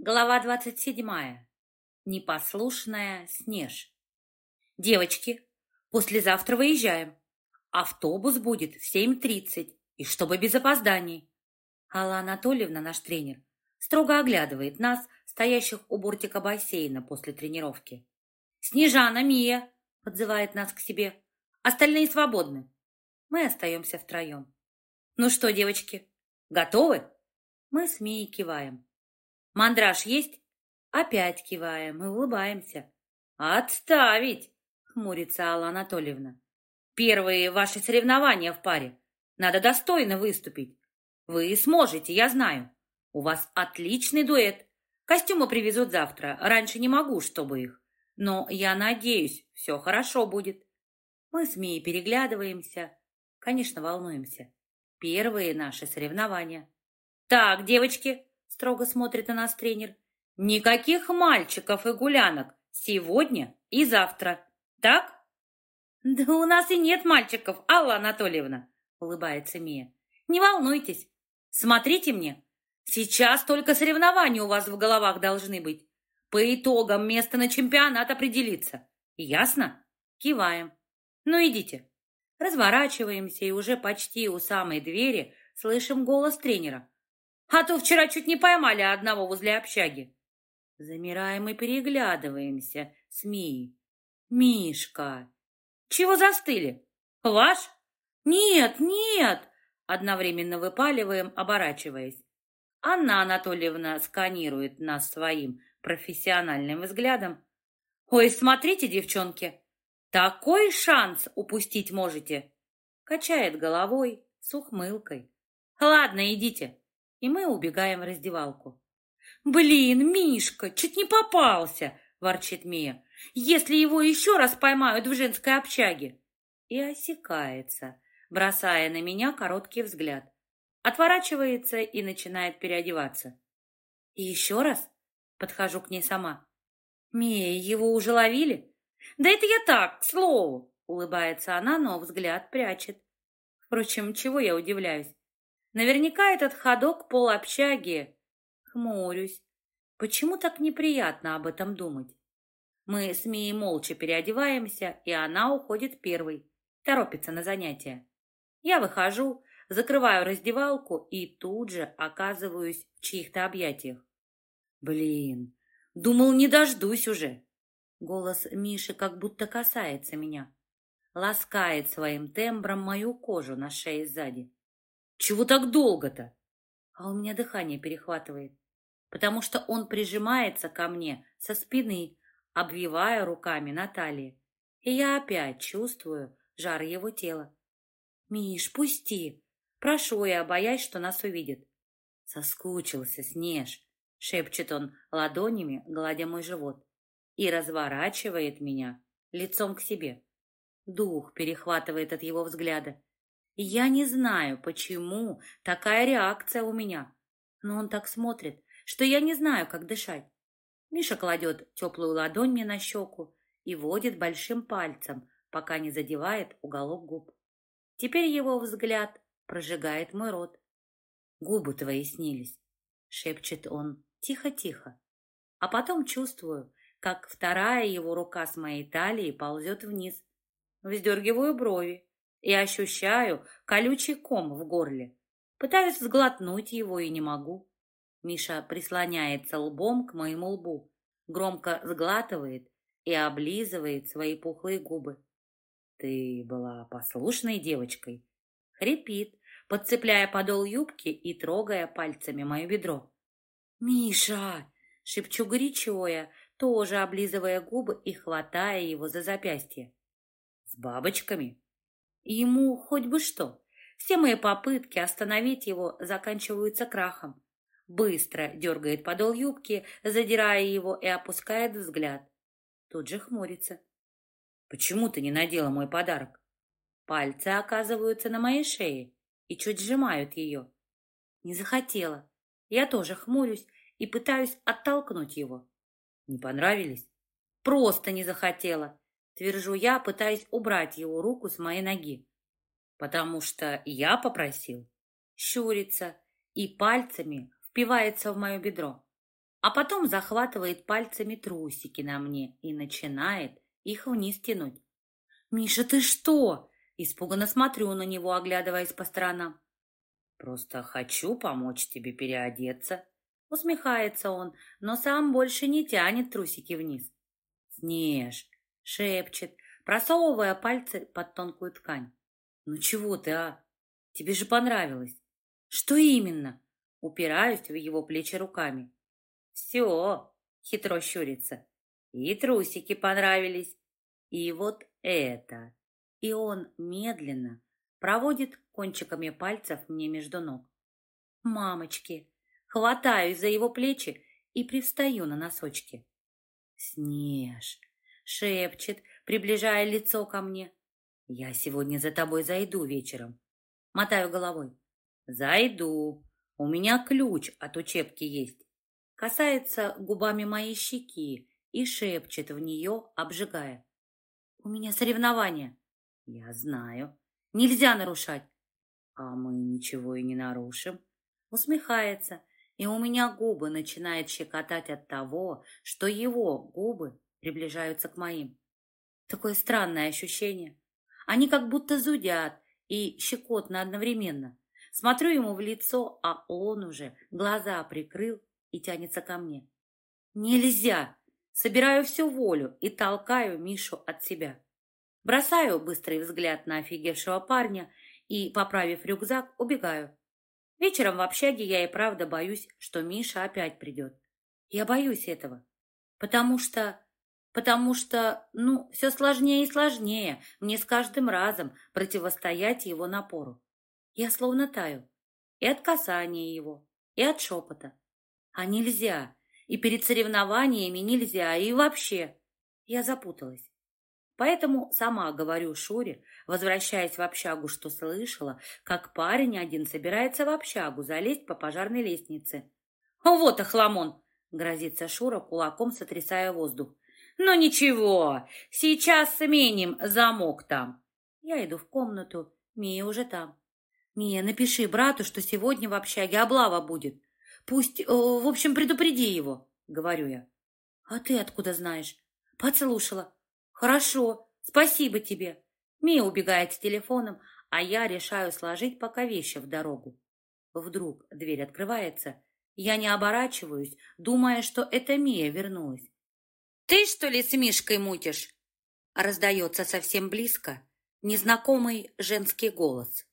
Глава двадцать седьмая. Непослушная Снеж. Девочки, послезавтра выезжаем. Автобус будет в семь тридцать, и чтобы без опозданий. Алла Анатольевна, наш тренер, строго оглядывает нас, стоящих у бортика бассейна после тренировки. «Снежана, Мия!» — подзывает нас к себе. «Остальные свободны». Мы остаемся втроем. «Ну что, девочки, готовы?» Мы с Мией киваем. Мандраж есть? Опять киваем и улыбаемся. Отставить! Хмурится Алла Анатольевна. Первые ваши соревнования в паре. Надо достойно выступить. Вы сможете, я знаю. У вас отличный дуэт. Костюмы привезут завтра. Раньше не могу, чтобы их. Но я надеюсь, все хорошо будет. Мы с Мией переглядываемся. Конечно, волнуемся. Первые наши соревнования. Так, девочки, строго смотрит на нас тренер. Никаких мальчиков и гулянок сегодня и завтра. Так? Да у нас и нет мальчиков, Алла Анатольевна, улыбается Мия. Не волнуйтесь. Смотрите мне. Сейчас только соревнования у вас в головах должны быть. По итогам место на чемпионат определится. Ясно? Киваем. Ну, идите. Разворачиваемся и уже почти у самой двери слышим голос тренера. А то вчера чуть не поймали одного возле общаги. Замираем и переглядываемся с Мией. Мишка! Чего застыли? Ваш? Нет, нет! Одновременно выпаливаем, оборачиваясь. Анна Анатольевна сканирует нас своим профессиональным взглядом. «Ой, смотрите, девчонки, такой шанс упустить можете!» Качает головой с ухмылкой. «Ладно, идите, и мы убегаем в раздевалку. «Блин, Мишка, чуть не попался!» — ворчит Мия. «Если его еще раз поймают в женской общаге!» И осекается, бросая на меня короткий взгляд. Отворачивается и начинает переодеваться. «И еще раз?» — подхожу к ней сама. «Мия, его уже ловили?» «Да это я так, к слову!» — улыбается она, но взгляд прячет. Впрочем, чего я удивляюсь? Наверняка этот ходок пол общаги. Хмурюсь. Почему так неприятно об этом думать? Мы с Мией молча переодеваемся, и она уходит первой, торопится на занятия. Я выхожу, закрываю раздевалку и тут же оказываюсь в чьих-то объятиях. Блин, думал, не дождусь уже. Голос Миши как будто касается меня, ласкает своим тембром мою кожу на шее сзади. Чего так долго-то? А у меня дыхание перехватывает, потому что он прижимается ко мне со спины, обвивая руками на талии. И я опять чувствую жар его тела. «Миш, пусти!» Прошу я, боясь, что нас увидит. Соскучился, Снеж, шепчет он ладонями, гладя мой живот, и разворачивает меня лицом к себе. Дух перехватывает от его взгляда. Я не знаю, почему такая реакция у меня, но он так смотрит, что я не знаю, как дышать. Миша кладет теплую ладонь мне на щеку и водит большим пальцем, пока не задевает уголок губ. Теперь его взгляд прожигает мой рот. «Губы твои снились», — шепчет он тихо-тихо. А потом чувствую, как вторая его рука с моей талии ползет вниз. Вздергиваю брови и ощущаю колючий ком в горле. Пытаюсь сглотнуть его и не могу. Миша прислоняется лбом к моему лбу, громко сглатывает и облизывает свои пухлые губы. Ты была послушной девочкой. Хрипит, подцепляя подол юбки и трогая пальцами мое бедро. «Миша!» — шепчу горячо я, тоже облизывая губы и хватая его за запястье. «С бабочками?» Ему хоть бы что. Все мои попытки остановить его заканчиваются крахом. Быстро дергает подол юбки, задирая его и опускает взгляд. Тут же хмурится. «Почему ты не надела мой подарок?» Пальцы оказываются на моей шее и чуть сжимают ее. Не захотела. Я тоже хмурюсь и пытаюсь оттолкнуть его. Не понравились? Просто не захотела. Твержу я, пытаясь убрать его руку с моей ноги. Потому что я попросил. Щурится и пальцами впивается в мое бедро. а потом захватывает пальцами трусики на мне и начинает их вниз тянуть. «Миша, ты что?» Испуганно смотрю на него, оглядываясь по сторонам. «Просто хочу помочь тебе переодеться». Усмехается он, но сам больше не тянет трусики вниз. «Снеж!» — шепчет, просовывая пальцы под тонкую ткань. «Ну чего ты, а? Тебе же понравилось!» «Что именно?» Упираюсь в его плечи руками. «Все!» — хитро щурится. «И трусики понравились, и вот это!» И он медленно проводит кончиками пальцев мне между ног. «Мамочки!» Хватаюсь за его плечи и привстаю на носочки. «Снеж!» — шепчет, приближая лицо ко мне. «Я сегодня за тобой зайду вечером». Мотаю головой. «Зайду. У меня ключ от учебки есть». Касается губами моей щеки и шепчет в нее, обжигая. «У меня соревнования». «Я знаю. Нельзя нарушать». «А мы ничего и не нарушим». Усмехается, и у меня губы начинают щекотать от того, что его губы приближаются к моим. Такое странное ощущение. Они как будто зудят и щекотно одновременно. Смотрю ему в лицо, а он уже глаза прикрыл и тянется ко мне. Нельзя! Собираю всю волю и толкаю Мишу от себя. Бросаю быстрый взгляд на офигевшего парня и, поправив рюкзак, убегаю. Вечером в общаге я и правда боюсь, что Миша опять придет. Я боюсь этого, потому что... Потому что, ну, все сложнее и сложнее мне с каждым разом противостоять его напору. Я словно таю. И от касания его, и от шепота. А нельзя. И перед соревнованиями нельзя. И вообще. Я запуталась. Поэтому сама говорю Шуре, возвращаясь в общагу, что слышала, как парень один собирается в общагу залезть по пожарной лестнице. «Вот охламон!» — грозится Шура, кулаком сотрясая воздух. «Ну ничего, сейчас сменим замок там». Я иду в комнату, Мия уже там. «Мия, напиши брату, что сегодня в общаге облава будет. Пусть, в общем, предупреди его», — говорю я. «А ты откуда знаешь?» «Подслушала. «Хорошо, спасибо тебе». Мия убегает с телефоном, а я решаю сложить пока вещи в дорогу. Вдруг дверь открывается. Я не оборачиваюсь, думая, что это Мия вернулась. «Ты, что ли, с Мишкой мутишь?» Раздается совсем близко незнакомый женский голос.